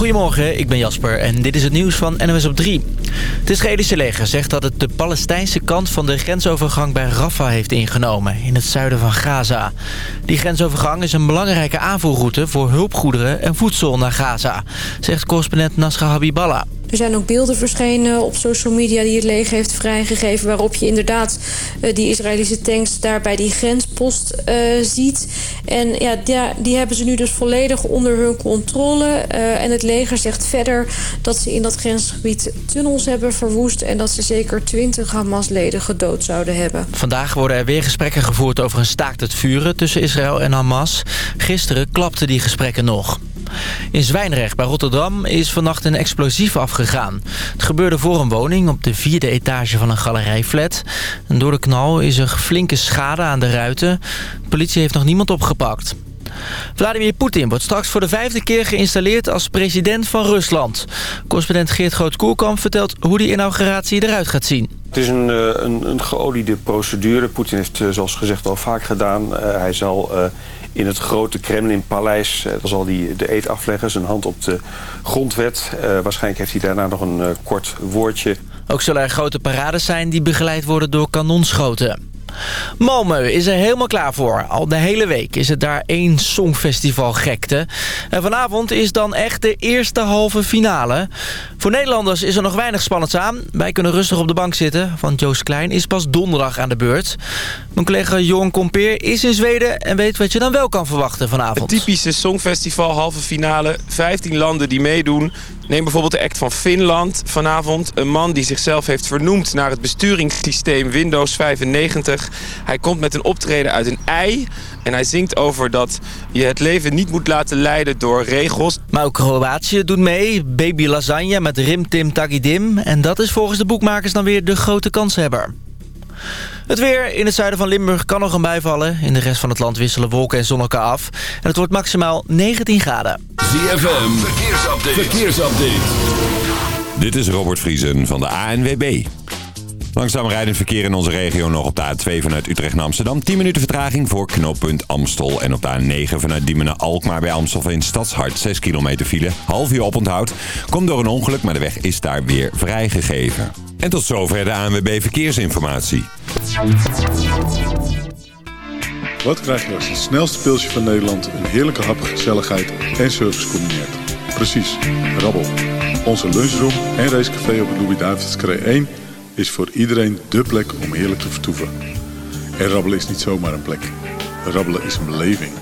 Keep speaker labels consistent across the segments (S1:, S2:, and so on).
S1: Goedemorgen, ik ben Jasper en dit is het nieuws van NOS op 3. Het Israëlische leger zegt dat het de Palestijnse kant van de grensovergang bij Rafah heeft ingenomen, in het zuiden van Gaza. Die grensovergang is een belangrijke aanvoerroute voor hulpgoederen en voedsel naar Gaza, zegt correspondent Nasra Habiballah.
S2: Er zijn ook beelden verschenen op social media die het leger heeft vrijgegeven... waarop je inderdaad uh, die Israëlische tanks daar bij die grenspost uh, ziet. En ja, die, hebben ze nu dus volledig onder hun controle. Uh, en het leger zegt verder dat ze in dat grensgebied tunnels hebben verwoest... en dat ze zeker 20 Hamas-leden gedood zouden hebben.
S1: Vandaag worden er weer gesprekken gevoerd over een staakt het vuren tussen Israël en Hamas. Gisteren klapten die gesprekken nog. In Zwijnrecht bij Rotterdam is vannacht een explosief afgegaan. Het gebeurde voor een woning op de vierde etage van een galerijflat. En door de knal is er flinke schade aan de ruiten. De politie heeft nog niemand opgepakt. Vladimir Poetin wordt straks voor de vijfde keer geïnstalleerd als president van Rusland. Correspondent Geert Groot-Koerkamp vertelt hoe die inauguratie eruit gaat zien.
S3: Het is een, een, een geoliede procedure. Poetin heeft zoals gezegd al vaak gedaan. Uh, hij zal in het grote Kremlin-paleis. Uh, zal hij de eet afleggen, zijn hand op de grondwet. Uh, waarschijnlijk heeft hij daarna nog een uh, kort woordje.
S1: Ook zullen er grote parades zijn die begeleid worden door kanonschoten. Malmö is er helemaal klaar voor. Al de hele week is het daar één songfestival gekte. En vanavond is dan echt de eerste halve finale. Voor Nederlanders is er nog weinig spannends aan. Wij kunnen rustig op de bank zitten, want Joost Klein is pas donderdag aan de beurt. Mijn collega Johan Kompeer is in Zweden en weet wat je dan wel kan verwachten vanavond.
S4: Een typische songfestival, halve finale. 15 landen die meedoen. Neem bijvoorbeeld de act van Finland vanavond. Een man die zichzelf heeft vernoemd naar het besturingssysteem Windows 95. Hij komt met een optreden uit een ei. En hij zingt over dat je het leven niet moet laten leiden door regels.
S1: Maar ook Kroatië doet mee. Baby Lasagne met Rim Tim Tagidim. En dat is volgens de boekmakers dan weer de grote kanshebber. Het weer in het zuiden van Limburg kan nog een bijvallen. In de rest van het land wisselen wolken en zon elkaar af. En het wordt maximaal 19 graden.
S5: ZFM, verkeersupdate. verkeersupdate. Dit is Robert Vriesen van de ANWB. Langzaam rijdend verkeer in onze regio nog op de A2 vanuit Utrecht naar Amsterdam. 10 minuten vertraging voor knooppunt Amstel. En op de A9 vanuit Diemen naar Alkmaar bij Amstelveen Stadshart. 6 kilometer file, half uur oponthoud. Komt door een ongeluk, maar de weg is daar weer vrijgegeven. En tot zover de ANWB Verkeersinformatie.
S6: Wat krijg je als het snelste pilsje van Nederland... een heerlijke hap, gezelligheid en service combineert? Precies, rabbel. Onze lunchroom en racecafé op het Louis-David's 1 is voor iedereen dé plek om heerlijk te vertoeven. En rabbelen is niet zomaar een plek. Rabbelen is een beleving.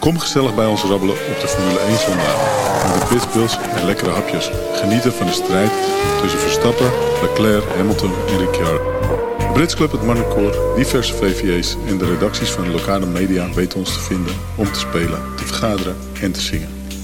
S6: Kom gezellig bij ons rabbelen op de Formule 1 zondag. Met de pitbulls en lekkere hapjes. Genieten van de strijd tussen Verstappen, Leclerc, Hamilton en Ricciardo. De Brits Club, het Marnecoor, diverse VVA's en de redacties van de lokale media weten ons te vinden om te spelen, te vergaderen en te zingen.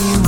S7: you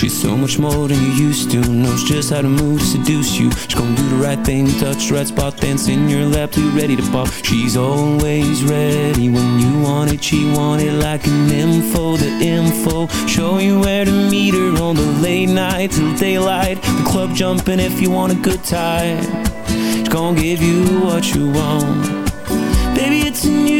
S8: She's so much more than you used to. Knows just how to move, seduce you. She's gonna do the right thing, touch the right spot. Dance in your lap you're ready to pop. She's always ready when you want it. She want it like an info, the info. Show you where to meet her on the late night Till daylight, the club jumping if you want a good time. She's gonna give you what you want. Baby, it's a new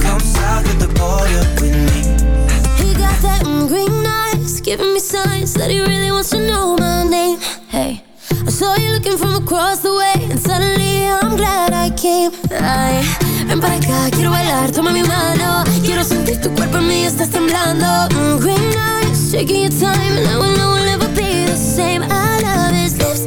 S9: Come south of the border with me.
S7: He got that mm, green eyes, giving me signs that he really wants to know my name. Hey, I saw you looking from across the way, and suddenly I'm glad I came. Quiero bailar, toma mi mano. Quiero sentir tu cuerpo en mí, estás temblando. Mm, green eyes, your time, and I will we'll never be the same. I love his lips,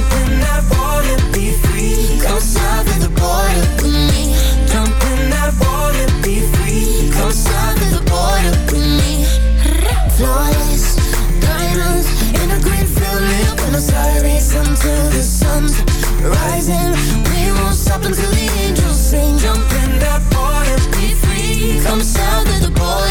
S7: We won't stop until the angels sing. Jump in that be free. Come south of the border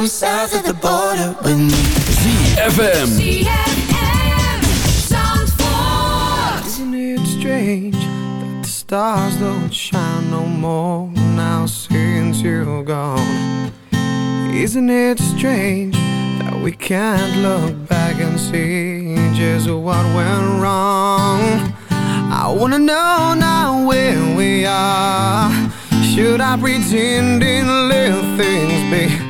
S9: Come south of the border with me.
S10: ZFM.
S11: Isn't it strange that the stars don't shine no more now since you're gone? Isn't it strange that we can't look back and see just what went wrong? I wanna know now where we are. Should I pretend and let things be?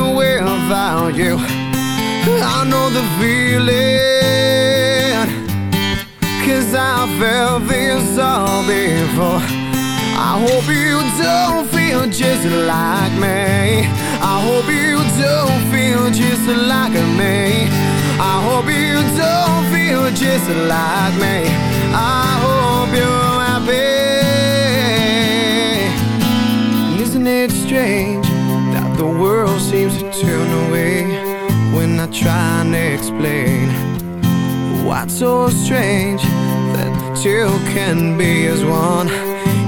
S11: without you. I know the feeling Cause I felt this all before. I hope you don't feel just like me. I hope you don't feel just like me. I hope you don't feel just like me. I hope you're happy. Isn't it strange the world seems to turn away When I try to explain What's so strange That two can be as one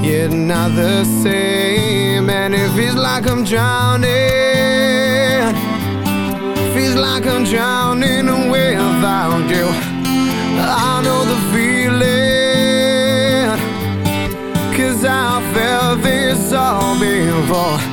S11: Yet not the same. And it feels like I'm drowning. Feels like I'm drowning without you. I know the feeling Cause I felt
S12: this all before.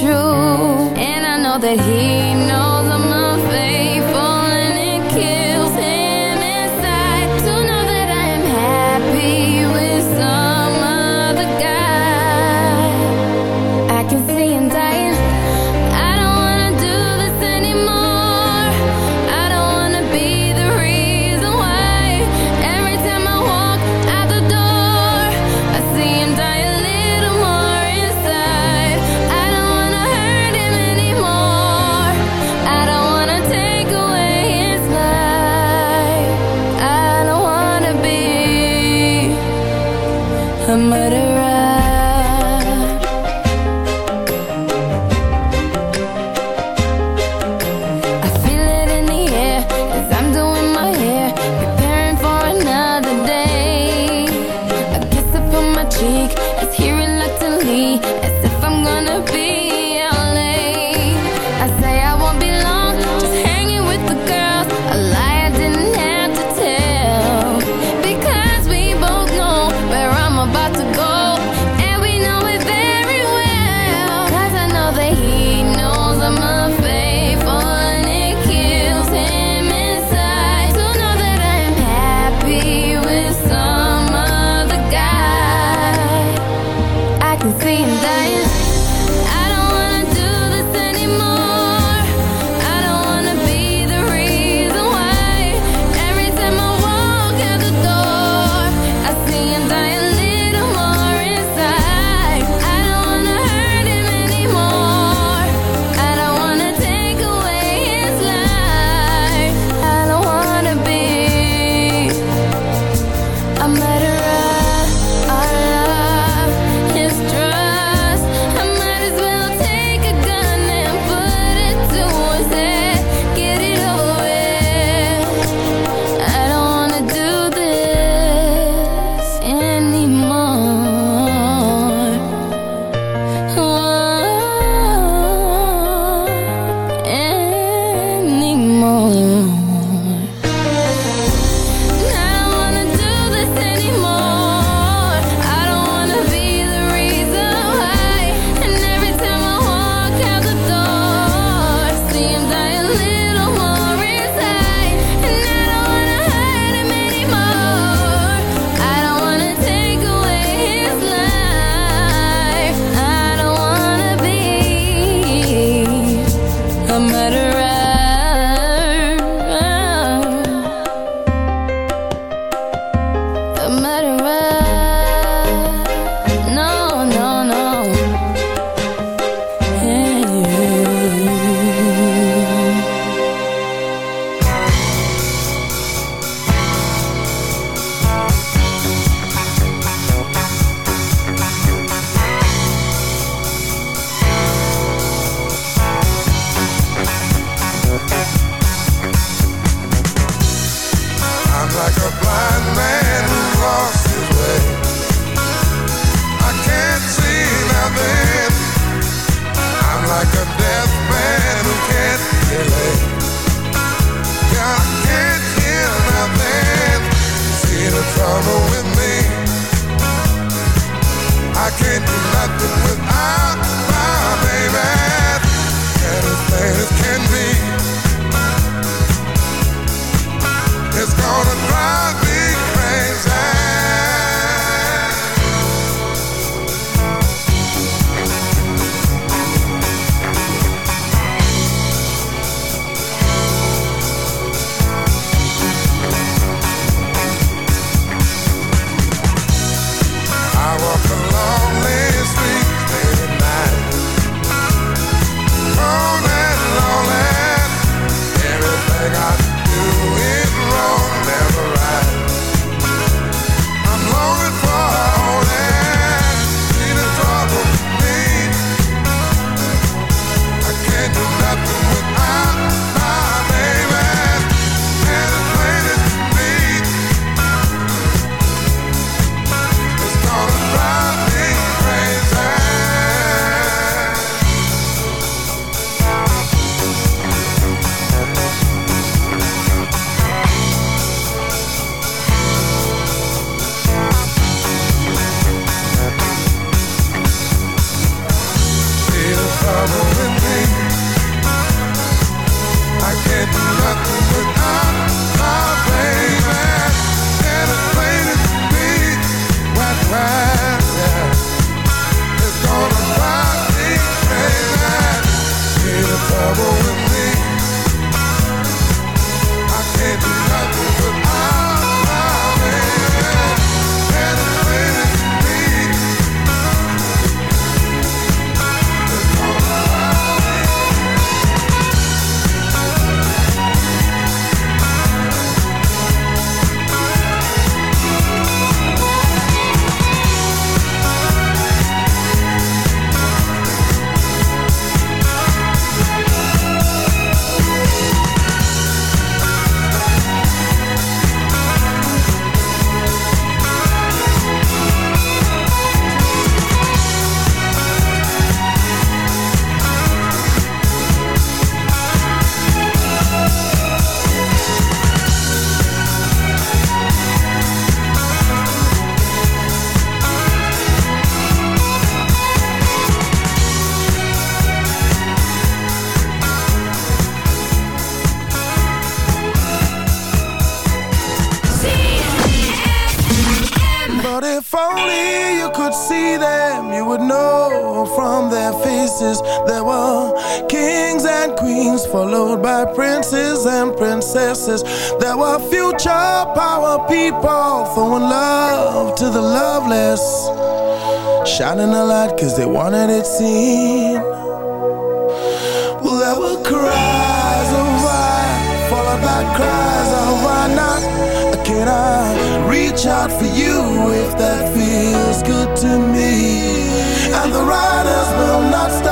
S13: True. And I know that he I'm
S14: people throwing love to the loveless. Shining a light cause they wanted it seen. Well there were cries of why Followed by cries of why not? Can I reach out for you if that feels good to me? And the riders will not stop.